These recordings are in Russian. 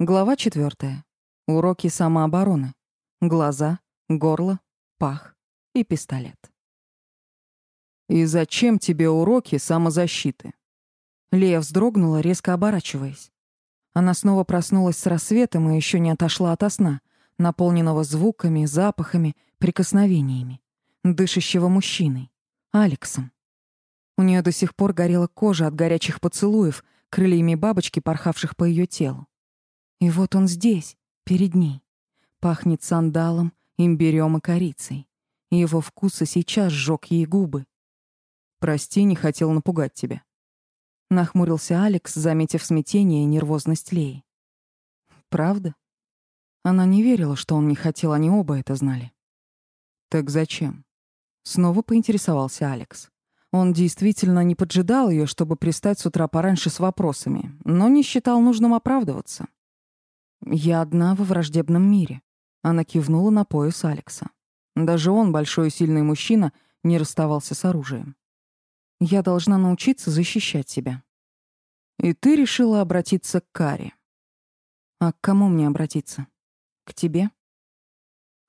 Глава четвертая. Уроки самообороны. Глаза, горло, пах и пистолет. «И зачем тебе уроки самозащиты?» Лея вздрогнула, резко оборачиваясь. Она снова проснулась с рассветом и еще не отошла от сна, наполненного звуками, запахами, прикосновениями. Дышащего мужчиной. Алексом. У нее до сих пор горела кожа от горячих поцелуев, крыльями бабочки, порхавших по ее телу. И вот он здесь, перед ней. Пахнет сандалом, имбирем и корицей. И его и сейчас сжег ей губы. «Прости, не хотел напугать тебя». Нахмурился Алекс, заметив смятение и нервозность Леи. «Правда?» Она не верила, что он не хотел, они оба это знали. «Так зачем?» Снова поинтересовался Алекс. Он действительно не поджидал ее, чтобы пристать с утра пораньше с вопросами, но не считал нужным оправдываться. «Я одна во враждебном мире», — она кивнула на пояс Алекса. Даже он, большой и сильный мужчина, не расставался с оружием. «Я должна научиться защищать себя». «И ты решила обратиться к Каре?» «А к кому мне обратиться? К тебе?»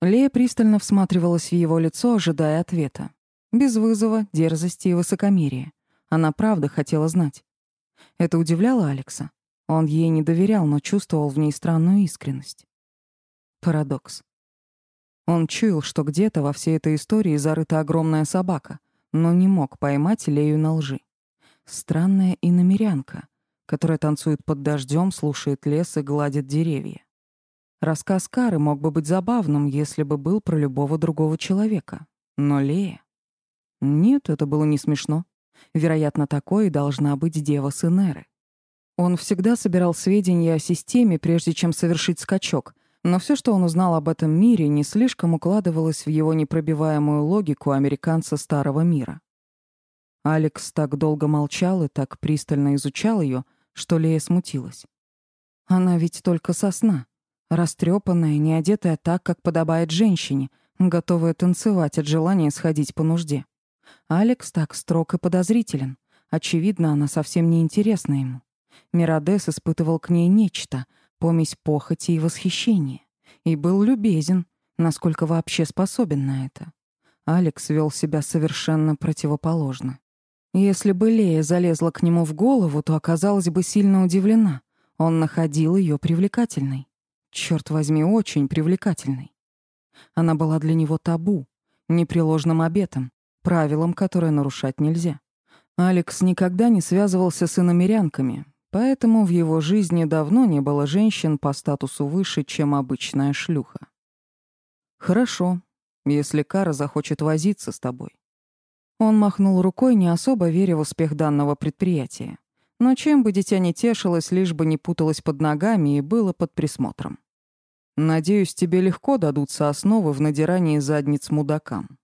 Лея пристально всматривалась в его лицо, ожидая ответа. Без вызова, дерзости и высокомерия. Она правда хотела знать. Это удивляло Алекса. Он ей не доверял, но чувствовал в ней странную искренность. Парадокс. Он чуял, что где-то во всей этой истории зарыта огромная собака, но не мог поймать Лею на лжи. Странная иномерянка, которая танцует под дождем, слушает лес и гладит деревья. Рассказ Кары мог бы быть забавным, если бы был про любого другого человека. Но Лея... Нет, это было не смешно. Вероятно, такой и должна быть дева Сенеры. Он всегда собирал сведения о системе, прежде чем совершить скачок, но все, что он узнал об этом мире, не слишком укладывалось в его непробиваемую логику американца старого мира. Алекс так долго молчал и так пристально изучал ее, что Лея смутилась. Она ведь только сосна, растрепанная, не одетая так, как подобает женщине, готовая танцевать от желания сходить по нужде. Алекс так строг и подозрителен. Очевидно, она совсем не интересна ему. Миродес испытывал к ней нечто, помесь похоти и восхищения, и был любезен, насколько вообще способен на это. Алекс вел себя совершенно противоположно. Если бы Лея залезла к нему в голову, то оказалась бы сильно удивлена. Он находил ее привлекательной. Черт возьми, очень привлекательной. Она была для него табу, непреложным обетом, правилом, которое нарушать нельзя. Алекс никогда не связывался с иномерянками, Поэтому в его жизни давно не было женщин по статусу выше, чем обычная шлюха. Хорошо, если Кара захочет возиться с тобой. Он махнул рукой, не особо веря в успех данного предприятия. Но чем бы дитя не тешилось, лишь бы не путалось под ногами и было под присмотром. Надеюсь, тебе легко дадутся основы в надирании задниц мудакам.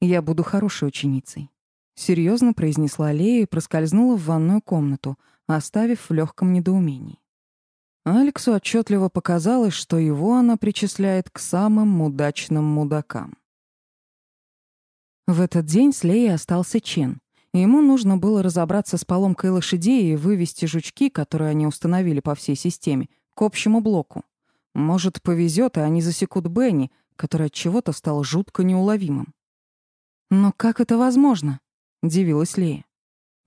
Я буду хорошей ученицей. Серьезно произнесла Лея и проскользнула в ванную комнату, оставив в легком недоумении. Алексу отчетливо показалось, что его она причисляет к самым удачным мудакам. В этот день с Леей остался Чен. Ему нужно было разобраться с поломкой лошадей и вывести жучки, которые они установили по всей системе, к общему блоку. Может, повезет, и они засекут Бенни, который от чего-то стал жутко неуловимым. «Но как это возможно?» — удивилась Лея.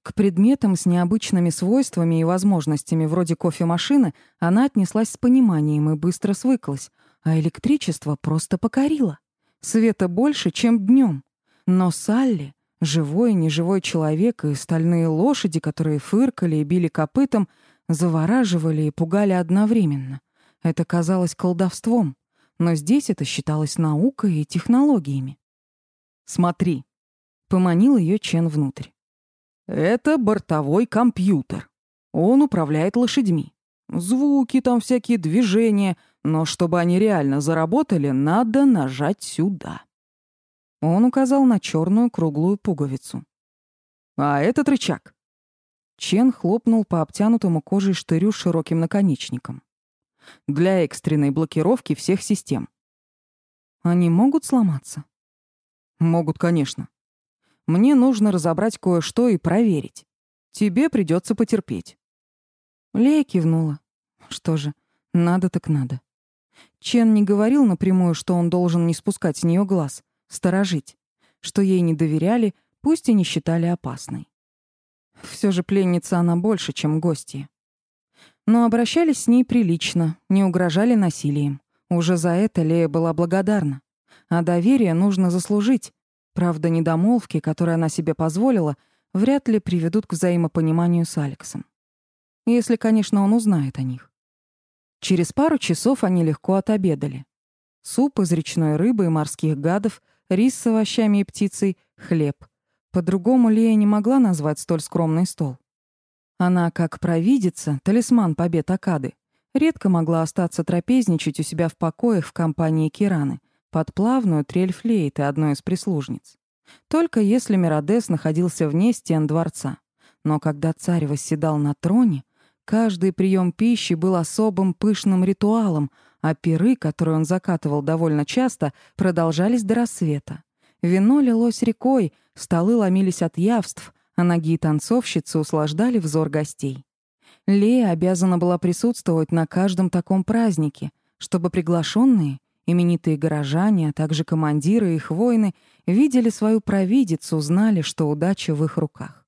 К предметам с необычными свойствами и возможностями вроде кофемашины она отнеслась с пониманием и быстро свыклась, а электричество просто покорило. Света больше, чем днем. Но Салли, живой и неживой человек и стальные лошади, которые фыркали и били копытом, завораживали и пугали одновременно. Это казалось колдовством, но здесь это считалось наукой и технологиями. «Смотри», — поманил ее Чен внутрь. Это бортовой компьютер. Он управляет лошадьми. Звуки там всякие, движения, но чтобы они реально заработали, надо нажать сюда. Он указал на черную круглую пуговицу. А этот рычаг. Чен хлопнул по обтянутому кожей штырю с широким наконечником. Для экстренной блокировки всех систем. Они могут сломаться? Могут, конечно. Мне нужно разобрать кое-что и проверить. Тебе придется потерпеть». Лея кивнула. Что же, Надо так надо. Чен не говорил напрямую, что он должен не спускать с нее глаз, сторожить, что ей не доверяли, пусть и не считали опасной. Все же пленница она больше, чем гостья. Но обращались с ней прилично, не угрожали насилием. Уже за это Лея была благодарна. А доверие нужно заслужить. Правда, недомолвки, которые она себе позволила, вряд ли приведут к взаимопониманию с Алексом. Если, конечно, он узнает о них. Через пару часов они легко отобедали. Суп из речной рыбы и морских гадов, рис с овощами и птицей, хлеб. По-другому Лея не могла назвать столь скромный стол. Она, как провидица, талисман побед Акады, редко могла остаться трапезничать у себя в покоях в компании Кираны, под плавную трель флейты одной из прислужниц. Только если Миродес находился вне стен дворца. Но когда царь восседал на троне, каждый прием пищи был особым пышным ритуалом, а пиры, которые он закатывал довольно часто, продолжались до рассвета. Вино лилось рекой, столы ломились от явств, а ноги танцовщицы услаждали взор гостей. Лея обязана была присутствовать на каждом таком празднике, чтобы приглашенные, именитые горожане, а также командиры и их воины видели свою провидицу, знали, что удача в их руках.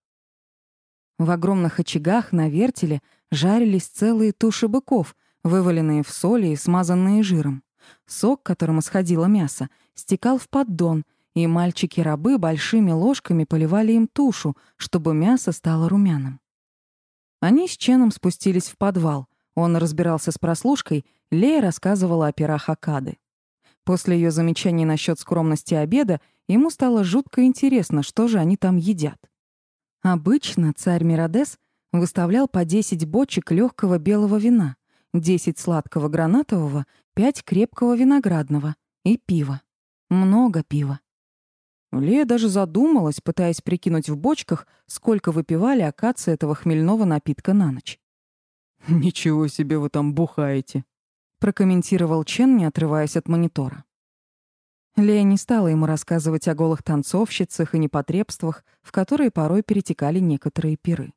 В огромных очагах на вертеле жарились целые туши быков, вываленные в соли и смазанные жиром. Сок, которым исходило мясо, стекал в поддон, и мальчики-рабы большими ложками поливали им тушу, чтобы мясо стало румяным. Они с Ченом спустились в подвал. Он разбирался с прослушкой, Лея рассказывала о пирах Акады. После ее замечаний насчет скромности обеда ему стало жутко интересно, что же они там едят. Обычно царь Миродес выставлял по 10 бочек легкого белого вина, 10 сладкого гранатового, 5 крепкого виноградного и пива. Много пива. Лея даже задумалась, пытаясь прикинуть в бочках, сколько выпивали акации этого хмельного напитка на ночь. «Ничего себе вы там бухаете», — прокомментировал Чен, не отрываясь от монитора. Лея не стала ему рассказывать о голых танцовщицах и непотребствах, в которые порой перетекали некоторые пиры.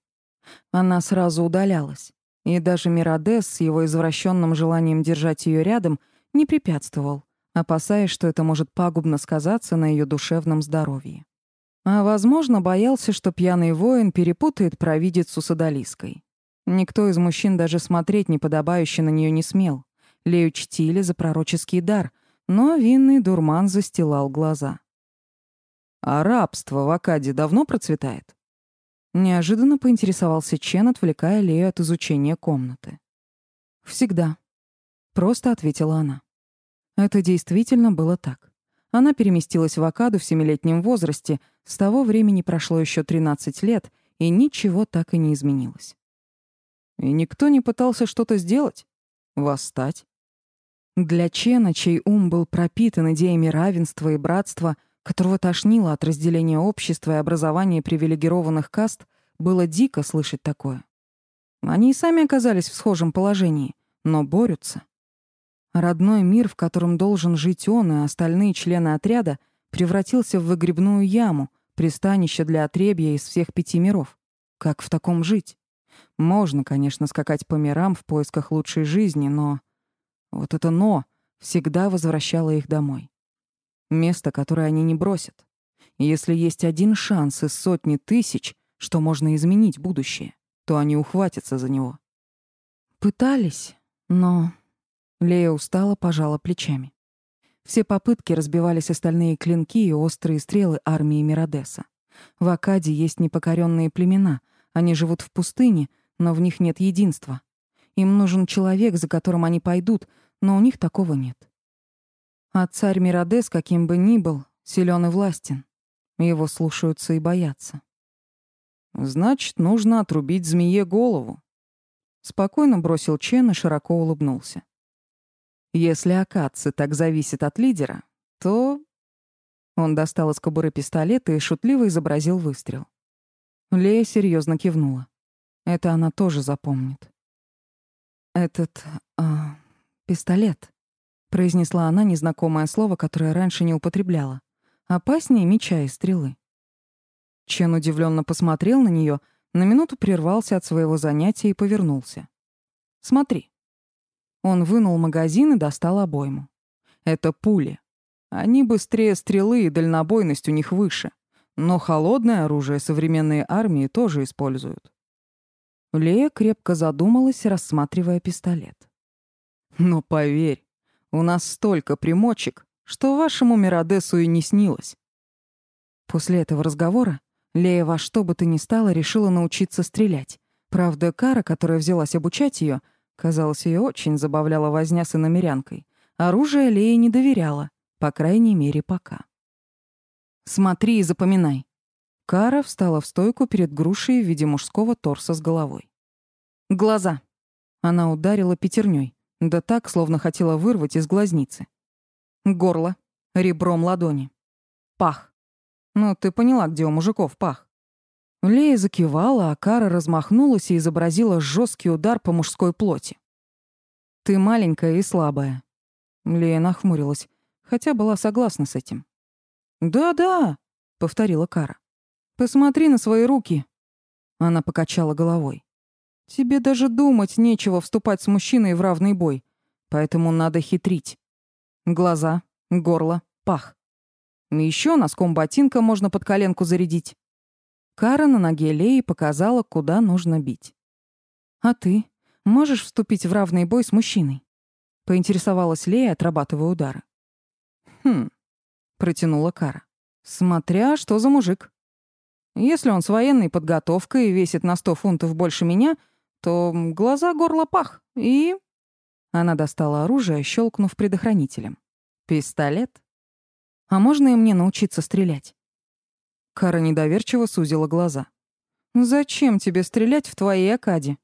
Она сразу удалялась, и даже Миродес с его извращенным желанием держать ее рядом не препятствовал, опасаясь, что это может пагубно сказаться на ее душевном здоровье. А, возможно, боялся, что пьяный воин перепутает провидицу с Адалиской. Никто из мужчин даже смотреть неподобающе на нее не смел. Лею чтили за пророческий дар, но винный дурман застилал глаза. «А рабство в Акаде давно процветает?» Неожиданно поинтересовался Чен, отвлекая Лею от изучения комнаты. «Всегда», — просто ответила она. Это действительно было так. Она переместилась в Акаду в семилетнем возрасте, с того времени прошло еще 13 лет, и ничего так и не изменилось. И никто не пытался что-то сделать? Восстать? Для Чена, чей ум был пропитан идеями равенства и братства, которого тошнило от разделения общества и образования привилегированных каст, было дико слышать такое. Они и сами оказались в схожем положении, но борются. Родной мир, в котором должен жить он и остальные члены отряда, превратился в выгребную яму, пристанище для отребья из всех пяти миров. Как в таком жить? Можно, конечно, скакать по мирам в поисках лучшей жизни, но... Вот это «но» всегда возвращало их домой. Место, которое они не бросят. если есть один шанс из сотни тысяч, что можно изменить будущее, то они ухватятся за него. Пытались, но Лея устала, пожала плечами. Все попытки разбивались остальные клинки и острые стрелы армии Миродеса. В Акаде есть непокоренные племена. Они живут в пустыне, но в них нет единства. Им нужен человек, за которым они пойдут, но у них такого нет. А царь Миродес, каким бы ни был, силен и властен. Его слушаются и боятся. «Значит, нужно отрубить змее голову», — спокойно бросил Чен и широко улыбнулся. Если Акадцы так зависит от лидера, то... Он достал из кобуры пистолет и шутливо изобразил выстрел. Лея серьезно кивнула. Это она тоже запомнит. «Этот... А, пистолет», — произнесла она незнакомое слово, которое раньше не употребляла. «Опаснее меча и стрелы». Чен удивленно посмотрел на нее, на минуту прервался от своего занятия и повернулся. «Смотри». Он вынул магазин и достал обойму. Это пули. Они быстрее стрелы, и дальнобойность у них выше. Но холодное оружие современные армии тоже используют. Лея крепко задумалась, рассматривая пистолет. «Но поверь, у нас столько примочек, что вашему Миродесу и не снилось». После этого разговора Лея во что бы то ни стало решила научиться стрелять. Правда, Кара, которая взялась обучать ее, казалось, ее очень забавляла возня с иномерянкой. Оружие Лея не доверяла, по крайней мере, пока. «Смотри и запоминай». Кара встала в стойку перед грушей в виде мужского торса с головой. «Глаза». Она ударила пятерней, да так, словно хотела вырвать из глазницы. Горло. Ребром ладони. Пах. Ну, ты поняла, где у мужиков пах. Лея закивала, а Кара размахнулась и изобразила жесткий удар по мужской плоти. «Ты маленькая и слабая». Лея нахмурилась, хотя была согласна с этим. «Да-да», — повторила Кара. «Посмотри на свои руки». Она покачала головой. «Тебе даже думать нечего вступать с мужчиной в равный бой, поэтому надо хитрить. Глаза, горло, пах. Еще носком ботинка можно под коленку зарядить». Кара на ноге Леи показала, куда нужно бить. «А ты можешь вступить в равный бой с мужчиной?» — поинтересовалась Лея, отрабатывая удары. «Хм», — протянула Кара. «Смотря что за мужик. Если он с военной подготовкой и весит на сто фунтов больше меня, то глаза, горло, пах. И...» Она достала оружие, щелкнув предохранителем. «Пистолет? А можно и мне научиться стрелять?» Кара недоверчиво сузила глаза. «Зачем тебе стрелять в твоей Акаде?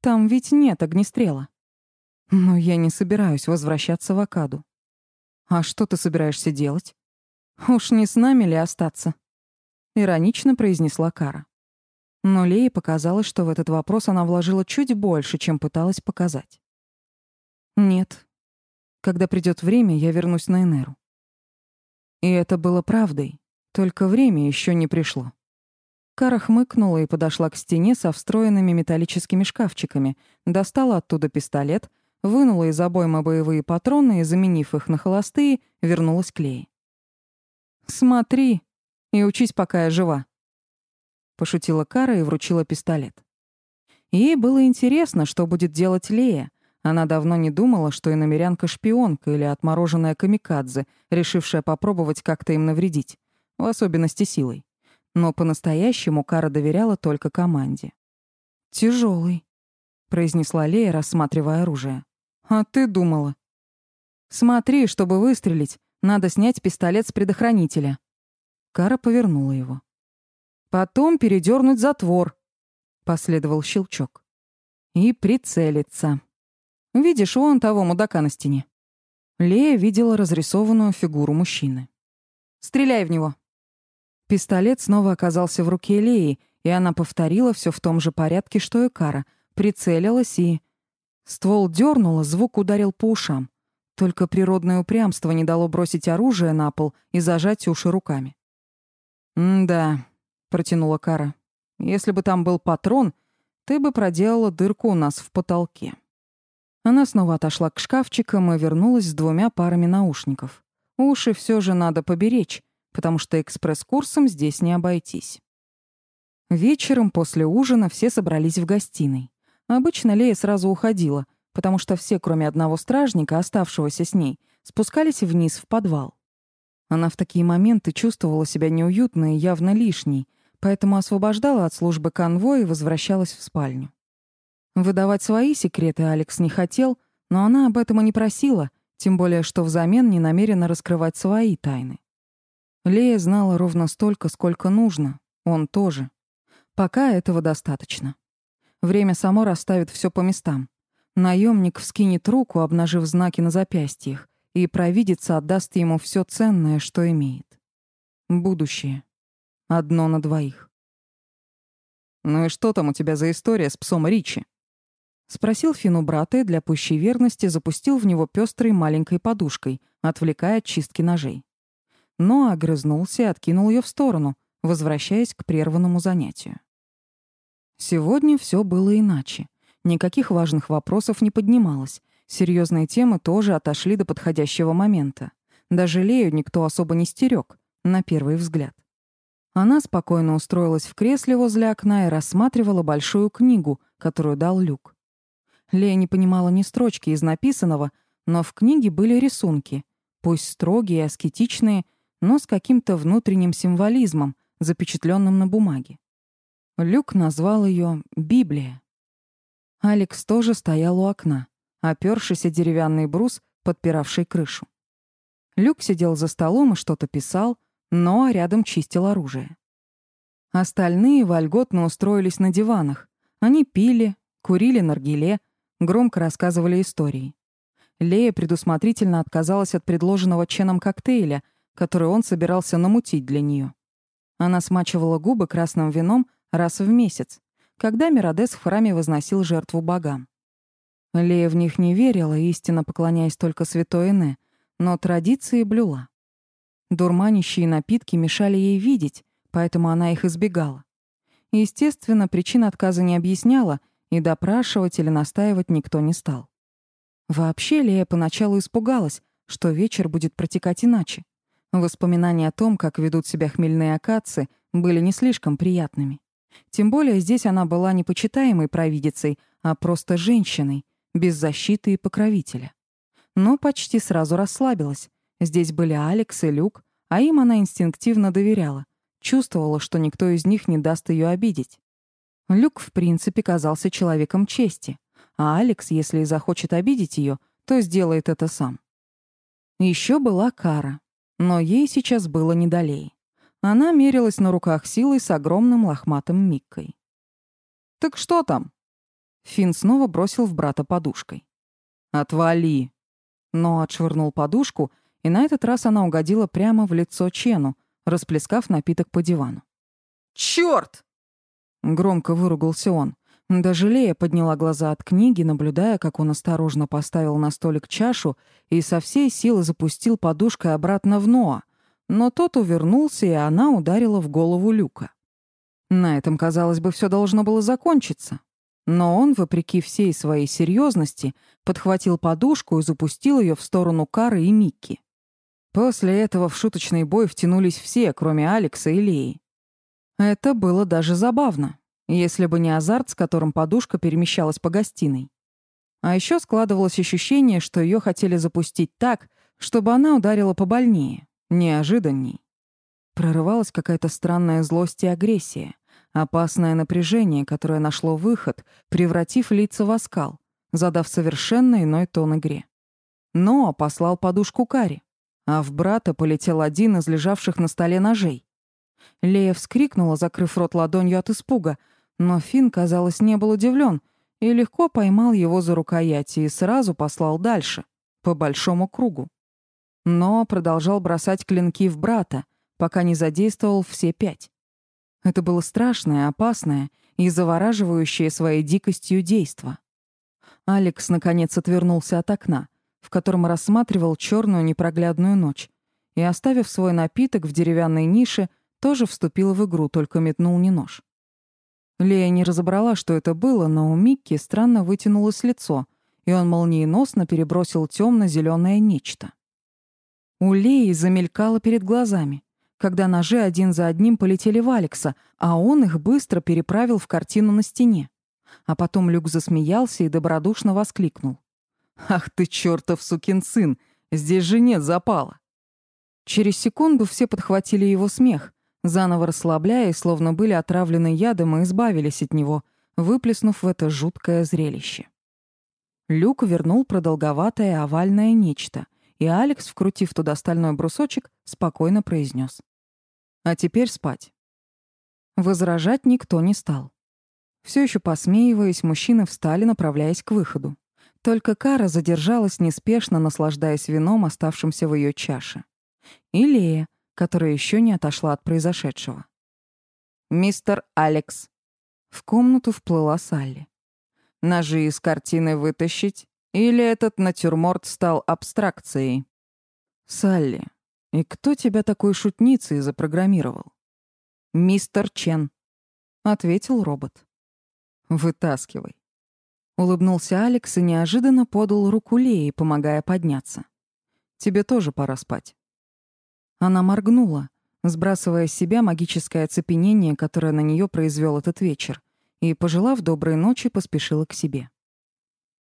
Там ведь нет огнестрела». «Но я не собираюсь возвращаться в Акаду. «А что ты собираешься делать?» «Уж не с нами ли остаться?» Иронично произнесла Кара. Но Лее показалось, что в этот вопрос она вложила чуть больше, чем пыталась показать. «Нет. Когда придёт время, я вернусь на Энеру». И это было правдой, только время ещё не пришло. Кара хмыкнула и подошла к стене со встроенными металлическими шкафчиками, достала оттуда пистолет, вынула из обойма боевые патроны и, заменив их на холостые, вернулась к Лее. «Смотри и учись, пока я жива», — пошутила Кара и вручила пистолет. Ей было интересно, что будет делать Лея. Она давно не думала, что иномерянка шпионка или отмороженная камикадзе, решившая попробовать как-то им навредить, в особенности силой. Но по-настоящему Кара доверяла только команде. «Тяжелый», — произнесла Лея, рассматривая оружие. А ты думала? Смотри, чтобы выстрелить, надо снять пистолет с предохранителя. Кара повернула его. Потом передернуть затвор. Последовал щелчок. И прицелиться. Видишь вон того мудака на стене? Лея видела разрисованную фигуру мужчины. «Стреляй в него!» Пистолет снова оказался в руке Леи, и она повторила все в том же порядке, что и Кара. Прицелилась и... Ствол дернуло, звук ударил по ушам. Только природное упрямство не дало бросить оружие на пол и зажать уши руками. «М-да», — протянула Кара. «Если бы там был патрон, ты бы проделала дырку у нас в потолке». Она снова отошла к шкафчикам и вернулась с двумя парами наушников. Уши все же надо поберечь, потому что экспресс-курсом здесь не обойтись. Вечером после ужина все собрались в гостиной. Обычно Лея сразу уходила, потому что все, кроме одного стражника, оставшегося с ней, спускались вниз в подвал. Она в такие моменты чувствовала себя неуютно и явно лишней, поэтому освобождала от службы конвой и возвращалась в спальню. Выдавать свои секреты Алекс не хотел, но она об этом и не просила, тем более что взамен не намерена раскрывать свои тайны. Лея знала ровно столько, сколько нужно, он тоже. Пока этого достаточно. Время само расставит все по местам. Наемник вскинет руку, обнажив знаки на запястьях, и провидица отдаст ему все ценное, что имеет. Будущее. Одно на двоих. «Ну и что там у тебя за история с псом Ричи?» Спросил Фину брата и для пущей верности запустил в него пестрой маленькой подушкой, отвлекая от чистки ножей. Но огрызнулся и откинул ее в сторону, возвращаясь к прерванному занятию. Сегодня все было иначе. Никаких важных вопросов не поднималось. Серьезные темы тоже отошли до подходящего момента. Даже Лею никто особо не стерег, на первый взгляд. Она спокойно устроилась в кресле возле окна и рассматривала большую книгу, которую дал Люк. Лея не понимала ни строчки из написанного, но в книге были рисунки, пусть строгие и аскетичные, но с каким-то внутренним символизмом, запечатленным на бумаге. Люк назвал ее «Библия». Алекс тоже стоял у окна, опёршись о деревянный брус, подпиравший крышу. Люк сидел за столом и что-то писал, но рядом чистил оружие. Остальные вольготно устроились на диванах. Они пили, курили наргиле, громко рассказывали истории. Лея предусмотрительно отказалась от предложенного Ченом коктейля, который он собирался намутить для нее. Она смачивала губы красным вином раз в месяц, когда Миродес в храме возносил жертву богам. Лея в них не верила, истинно поклоняясь только святой Эне, но традиции блюла. Дурманящие напитки мешали ей видеть, поэтому она их избегала. Естественно, причин отказа не объясняла, и допрашивать или настаивать никто не стал. Вообще Лея поначалу испугалась, что вечер будет протекать иначе. Воспоминания о том, как ведут себя хмельные акации, были не слишком приятными. Тем более здесь она была не почитаемой провидицей, а просто женщиной, без защиты и покровителя. Но почти сразу расслабилась. Здесь были Алекс и Люк, а им она инстинктивно доверяла, чувствовала, что никто из них не даст ее обидеть. Люк, в принципе, казался человеком чести, а Алекс, если и захочет обидеть ее, то сделает это сам. Еще была Кара, но ей сейчас было не долей. Она мерилась на руках силой с огромным лохматым Миккой. «Так что там?» Финн снова бросил в брата подушкой. «Отвали!» Но отшвырнул подушку, и на этот раз она угодила прямо в лицо Чену, расплескав напиток по дивану. «Чёрт!» Громко выругался он. Даже Лея подняла глаза от книги, наблюдая, как он осторожно поставил на столик чашу и со всей силы запустил подушкой обратно в Ноа. Но тот увернулся, и она ударила в голову Люка. На этом, казалось бы, все должно было закончиться. Но он, вопреки всей своей серьезности, подхватил подушку и запустил ее в сторону Кары и Микки. После этого в шуточный бой втянулись все, кроме Алекса и Леи. Это было даже забавно если бы не азарт, с которым подушка перемещалась по гостиной. А еще складывалось ощущение, что ее хотели запустить так, чтобы она ударила побольнее, неожиданней. Прорывалась какая-то странная злость и агрессия, опасное напряжение, которое нашло выход, превратив лица в оскал, задав совершенно иной тон игре. Но послал подушку Кари, а в брата полетел один из лежавших на столе ножей. Лея вскрикнула, закрыв рот ладонью от испуга, но Финн, казалось, не был удивлен и легко поймал его за рукояти и сразу послал дальше, по большому кругу. Но продолжал бросать клинки в брата, пока не задействовал все пять. Это было страшное, опасное и завораживающее своей дикостью действо. Алекс, наконец, отвернулся от окна, в котором рассматривал черную непроглядную ночь, и, оставив свой напиток в деревянной нише, тоже вступил в игру, только метнул не нож. Лея не разобрала, что это было, но у Микки странно вытянулось лицо, и он молниеносно перебросил темно-зеленое нечто. У Леи замелькало перед глазами, когда ножи один за одним полетели в Алекса, а он их быстро переправил в картину на стене. А потом Люк засмеялся и добродушно воскликнул. «Ах ты чертов сукин сын! Здесь же нет запала!» Через секунду все подхватили его смех, заново расслабляя, словно были отравлены ядом и избавились от него, выплеснув в это жуткое зрелище. Люк вернул продолговатое овальное нечто, и Алекс, вкрутив туда стальной брусочек, спокойно произнес: «А теперь спать». Возражать никто не стал. Все еще посмеиваясь, мужчины встали, направляясь к выходу. Только Кара задержалась неспешно, наслаждаясь вином, оставшимся в ее чаше. И Лея, которая еще не отошла от произошедшего. «Мистер Алекс». В комнату вплыла Салли. «Ножи из картины вытащить? Или этот натюрморт стал абстракцией?» «Салли, и кто тебя такой шутницей запрограммировал?» «Мистер Чен», — ответил робот. «Вытаскивай». Улыбнулся Алекс и неожиданно подал руку Лее, помогая подняться. «Тебе тоже пора спать». Она моргнула, сбрасывая с себя магическое оцепенение, которое на нее произвел этот вечер, и, пожелав доброй ночи, поспешила к себе.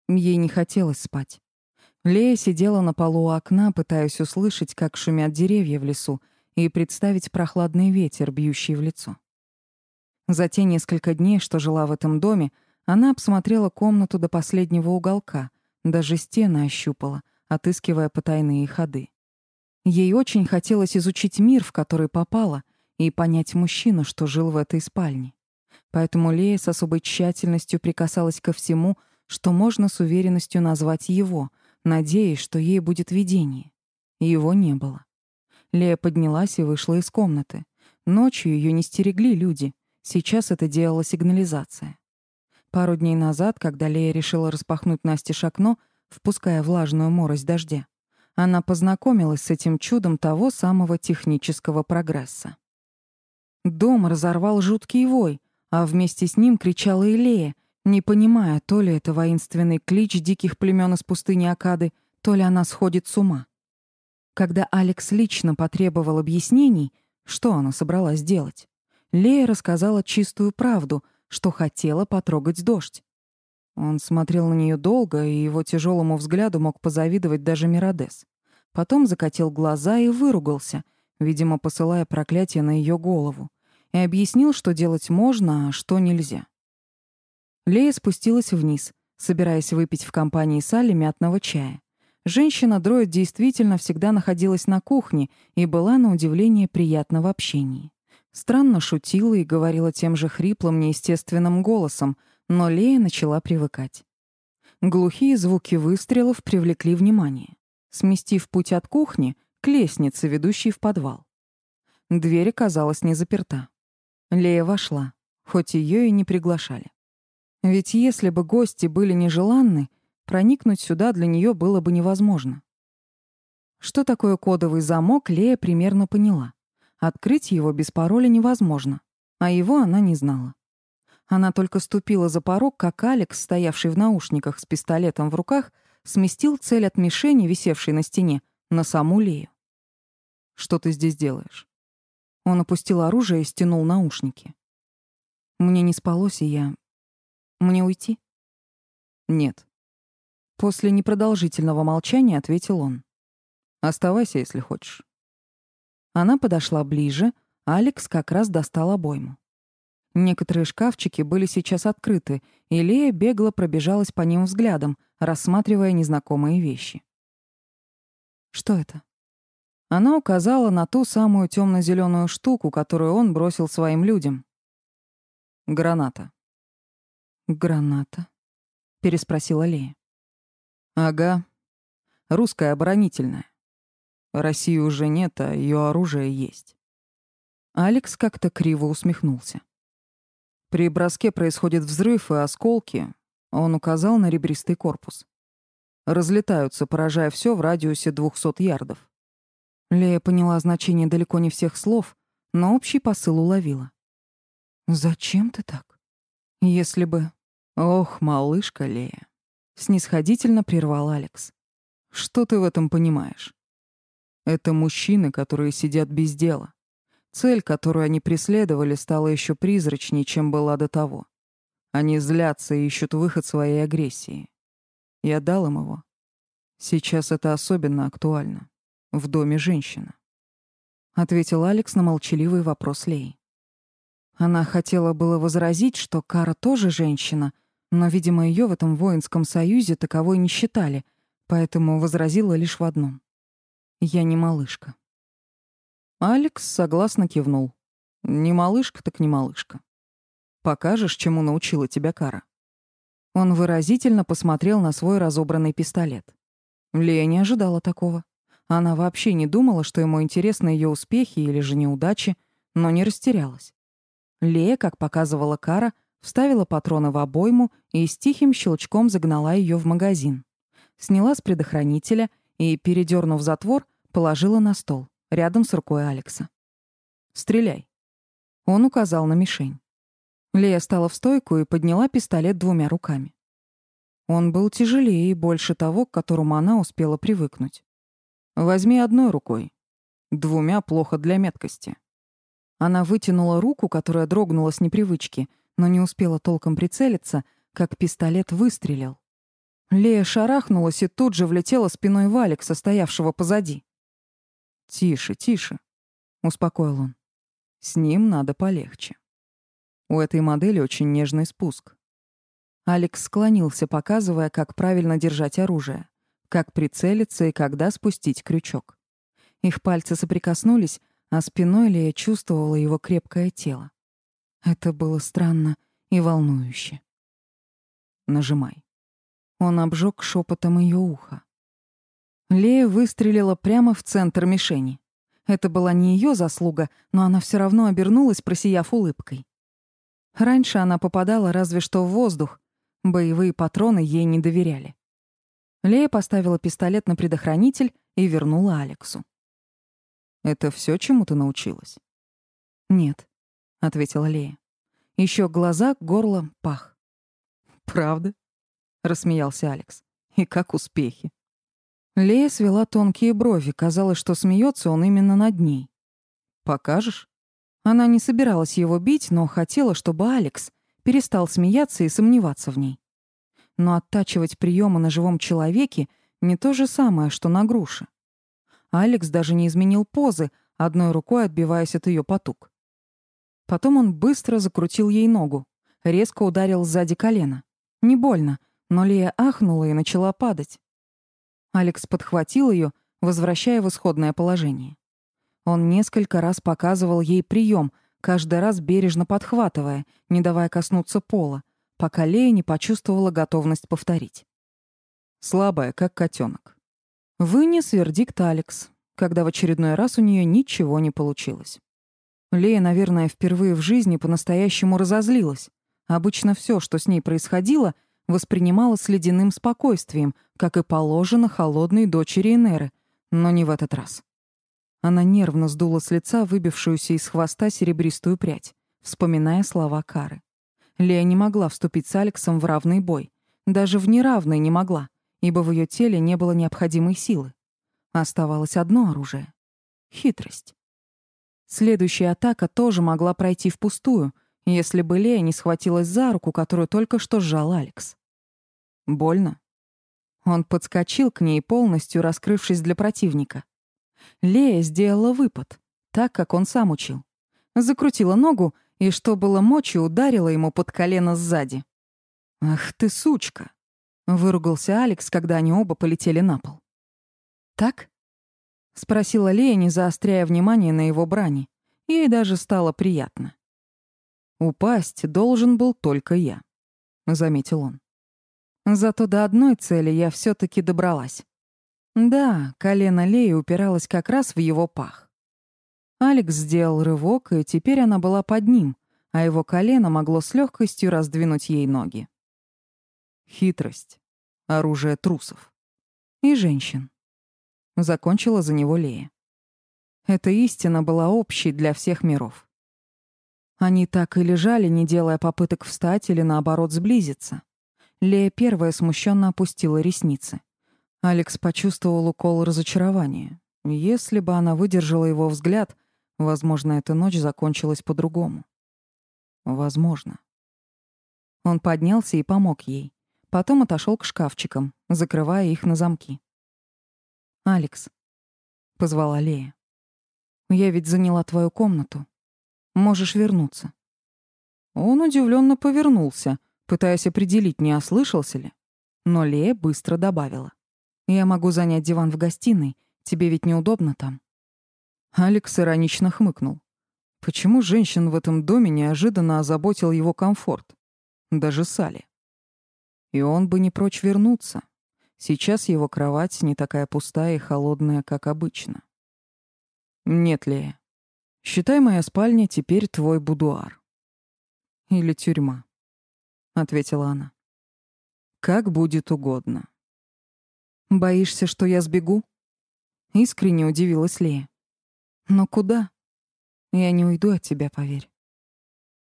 Ей не хотелось спать. Лея сидела на полу у окна, пытаясь услышать, как шумят деревья в лесу, и представить прохладный ветер, бьющий в лицо. За те несколько дней, что жила в этом доме, она обсмотрела комнату до последнего уголка, даже стены ощупала, отыскивая потайные ходы. Ей очень хотелось изучить мир, в который попала, и понять мужчину, что жил в этой спальне. Поэтому Лея с особой тщательностью прикасалась ко всему, что можно с уверенностью назвать его, надеясь, что ей будет видение. Его не было. Лея поднялась и вышла из комнаты. Ночью ее не стерегли люди. Сейчас это делала сигнализация. Пару дней назад, когда Лея решила распахнуть Насте окно, впуская влажную морось дождя, она познакомилась с этим чудом того самого технического прогресса. Дом разорвал жуткий вой, а вместе с ним кричала и Лея, не понимая, то ли это воинственный клич диких племен из пустыни Акады, то ли она сходит с ума. Когда Алекс лично потребовал объяснений, что она собралась делать, Лея рассказала чистую правду — что хотела потрогать дождь. Он смотрел на нее долго, и его тяжелому взгляду мог позавидовать даже Миродес. Потом закатил глаза и выругался, видимо, посылая проклятие на ее голову, и объяснил, что делать можно, а что нельзя. Лея спустилась вниз, собираясь выпить в компании Салли мятного чая. Женщина-дроид действительно всегда находилась на кухне и была, на удивление, приятна в общении. Странно шутила и говорила тем же хриплым, неестественным голосом, но Лея начала привыкать. Глухие звуки выстрелов привлекли внимание, сместив путь от кухни к лестнице, ведущей в подвал. Дверь оказалась не заперта. Лея вошла, хоть ее и не приглашали. Ведь если бы гости были нежеланны, проникнуть сюда для нее было бы невозможно. Что такое кодовый замок, Лея примерно поняла. Открыть его без пароля невозможно, а его она не знала. Она только ступила за порог, как Алекс, стоявший в наушниках с пистолетом в руках, сместил цель от мишени, висевшей на стене, на саму Лею. «Что ты здесь делаешь?» Он опустил оружие и стянул наушники. Мне не спалось, и я... Мне уйти? Нет. После непродолжительного молчания ответил он. Оставайся, если хочешь. Она подошла ближе, Алекс как раз достал обойму. Некоторые шкафчики были сейчас открыты, и Лея бегло пробежалась по ним взглядом, рассматривая незнакомые вещи. «Что это?» Она указала на ту самую темно-зеленую штуку, которую он бросил своим людям. «Граната». «Граната?» — переспросила Лея. «Ага. Русская оборонительная. России уже нет, а ее оружие есть. Алекс как-то криво усмехнулся. При броске происходит взрыв и осколки. Он указал на ребристый корпус. Разлетаются, поражая все в радиусе 200 ярдов. Лея поняла значение далеко не всех слов, но общий посыл уловила. «Зачем ты так? Если бы...» «Ох, малышка Лея!» — снисходительно прервал Алекс. «Что ты в этом понимаешь? Это мужчины, которые сидят без дела. Цель, которую они преследовали, стала еще призрачнее, чем была до того. Они злятся и ищут выход своей агрессии. Я дал им его. Сейчас это особенно актуально. В доме женщина. Ответил Алекс на молчаливый вопрос Лей. Она хотела было возразить, что Кара тоже женщина, но, видимо, ее в этом воинском союзе таковой не считали, поэтому возразила лишь в одном. Я не малышка. Алекс согласно кивнул. Не малышка, так не малышка. Покажешь, чему научила тебя Кара. Он выразительно посмотрел на свой разобранный пистолет. Лея не ожидала такого. Она вообще не думала, что ему интересны ее успехи или же неудачи, но не растерялась. Лея, как показывала Кара, вставила патроны в обойму и с тихим щелчком загнала ее в магазин. Сняла с предохранителя и, передернув затвор, положила на стол, рядом с рукой Алекса. «Стреляй». Он указал на мишень. Лея стала в стойку и подняла пистолет двумя руками. Он был тяжелее и больше того, к которому она успела привыкнуть. «Возьми одной рукой. Двумя плохо для меткости». Она вытянула руку, которая дрогнула с непривычки, но не успела толком прицелиться, как пистолет выстрелил. Лея шарахнулась и тут же влетела спиной в Алекса, стоявшего позади. «Тише, тише», — успокоил он. «С ним надо полегче. У этой модели очень нежный спуск. Алекс склонился, показывая, как правильно держать оружие, как прицелиться и когда спустить крючок. Их пальцы соприкоснулись, а спиной Лея чувствовала его крепкое тело. Это было странно и волнующе. «Нажимай». Он обжег шепотом ее ухо. Лея выстрелила прямо в центр мишени. Это была не ее заслуга, но она все равно обернулась, просияв улыбкой. Раньше она попадала разве что в воздух, Боевые патроны ей не доверяли. Лея поставила пистолет на предохранитель и вернула Алексу. «Это все, чему ты научилась?» «Нет», — ответила Лея. Еще глаза, горло, пах. «Правда?» — рассмеялся Алекс. «И как успехи?» Лея свела тонкие брови, казалось, что смеется он именно над ней. «Покажешь?» Она не собиралась его бить, но хотела, чтобы Алекс перестал смеяться и сомневаться в ней. Но оттачивать приемы на живом человеке не то же самое, что на груше. Алекс даже не изменил позы, одной рукой отбиваясь от ее потуг. Потом он быстро закрутил ей ногу, резко ударил сзади колено. Не больно, но Лея ахнула и начала падать. Алекс подхватил ее, возвращая в исходное положение. Он несколько раз показывал ей прием, каждый раз бережно подхватывая, не давая коснуться пола, пока Лея не почувствовала готовность повторить. Слабая, как котенок. Вынес вердикт Алекс, когда в очередной раз у нее ничего не получилось. Лея, наверное, впервые в жизни по-настоящему разозлилась. Обычно все, что с ней происходило, воспринимала с ледяным спокойствием, как и положено холодной дочери Энеры, но не в этот раз. Она нервно сдула с лица выбившуюся из хвоста серебристую прядь, вспоминая слова Кары. Лея не могла вступить с Алексом в равный бой. Даже в неравный не могла, ибо в ее теле не было необходимой силы. Оставалось одно оружие — хитрость. Следующая атака тоже могла пройти впустую, если бы Лея не схватилась за руку, которую только что сжал Алекс. Больно. Он подскочил к ней, полностью раскрывшись для противника. Лея сделала выпад, так, как он сам учил. Закрутила ногу и, что было мочи, ударила ему под колено сзади. «Ах ты, сучка!» — выругался Алекс, когда они оба полетели на пол. «Так?» — спросила Лея, не заостряя внимание на его брани. Ей даже стало приятно. «Упасть должен был только я», — заметил он. «Зато до одной цели я все таки добралась. Да, колено Леи упиралось как раз в его пах. Алекс сделал рывок, и теперь она была под ним, а его колено могло с легкостью раздвинуть ей ноги. Хитрость. Оружие трусов. И женщин. Закончила за него Лея. Эта истина была общей для всех миров. Они так и лежали, не делая попыток встать или, наоборот, сблизиться. Лея первая смущенно опустила ресницы. Алекс почувствовал укол разочарования. Если бы она выдержала его взгляд, возможно, эта ночь закончилась по-другому. Возможно. Он поднялся и помог ей. Потом отошел к шкафчикам, закрывая их на замки. «Алекс», — позвала Лея, — «я ведь заняла твою комнату. Можешь вернуться». Он удивленно повернулся, пытаясь определить, не ослышался ли. Но Лея быстро добавила. Я могу занять диван в гостиной. Тебе ведь неудобно там». Алекс иронично хмыкнул. Почему женщин в этом доме неожиданно озаботил его комфорт? Даже Сали. И он бы не прочь вернуться. Сейчас его кровать не такая пустая и холодная, как обычно. Нет, Лея. Считай, моя спальня теперь твой будуар. Или тюрьма, — ответила она. Как будет угодно. Боишься, что я сбегу? Искренне удивилась Лея. Но куда? Я не уйду от тебя, поверь.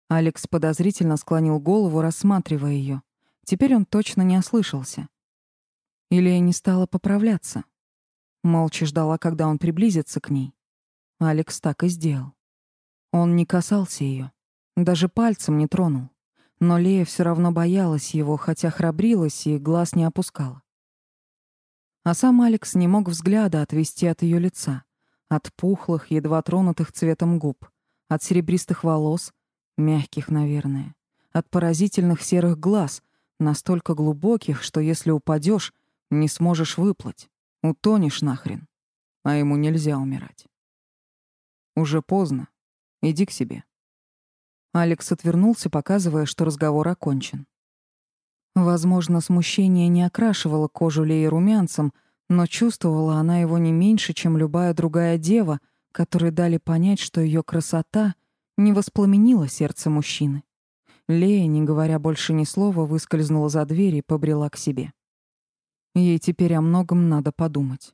Алекс подозрительно склонил голову, рассматривая ее. Теперь он точно не ослышался. Или не стала поправляться. Молча ждала, когда он приблизится к ней. Алекс так и сделал. Он не касался ее, даже пальцем не тронул. Но Лея все равно боялась его, хотя храбрилась и глаз не опускала. А сам Алекс не мог взгляда отвести от ее лица, от пухлых, едва тронутых цветом губ, от серебристых волос, мягких, наверное, от поразительных серых глаз, настолько глубоких, что если упадешь, не сможешь выплыть, утонешь нахрен, а ему нельзя умирать. Уже поздно. Иди к себе. Алекс отвернулся, показывая, что разговор окончен. Возможно, смущение не окрашивало кожу Леи румянцем, но чувствовала она его не меньше, чем любая другая дева, которой дали понять, что ее красота не воспламенила сердце мужчины. Лея, не говоря больше ни слова, выскользнула за дверь и побрела к себе. Ей теперь о многом надо подумать.